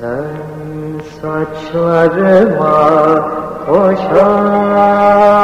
Sen saçlarıma koşan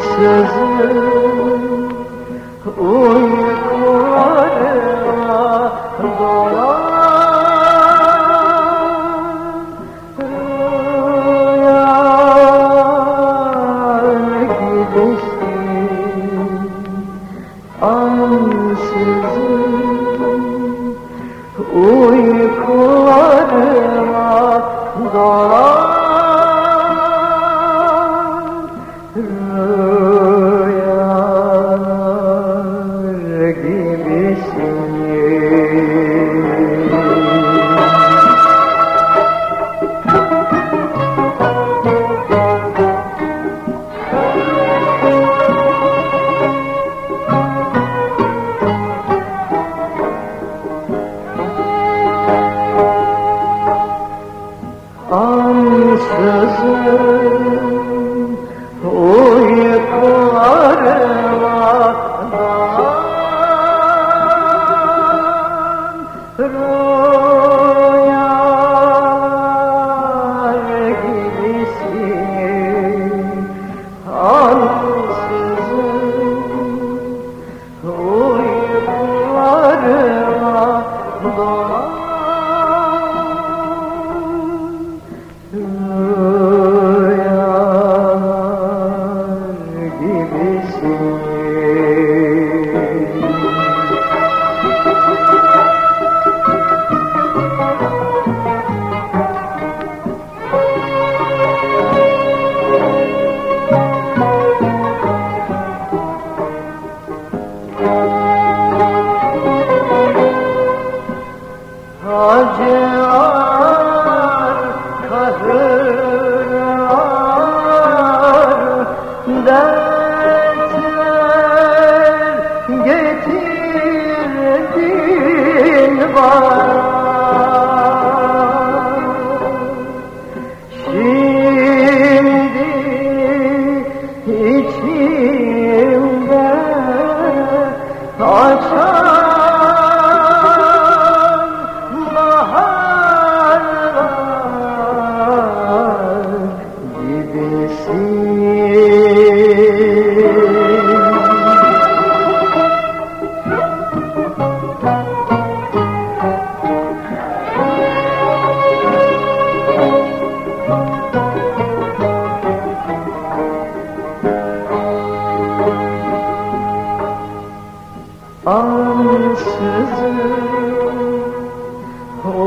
Ansızın uykularıma dolan rüyar gibisin Ansızın uykularıma dolan Ansızın Acılar, kahırlar, dertler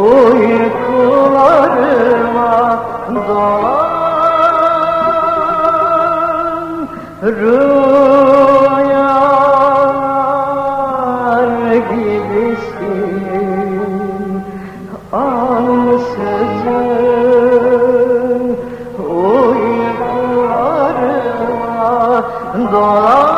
uykularıma dolan rüyalar gibisin. Ansızın uykularıma dolan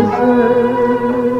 ansızın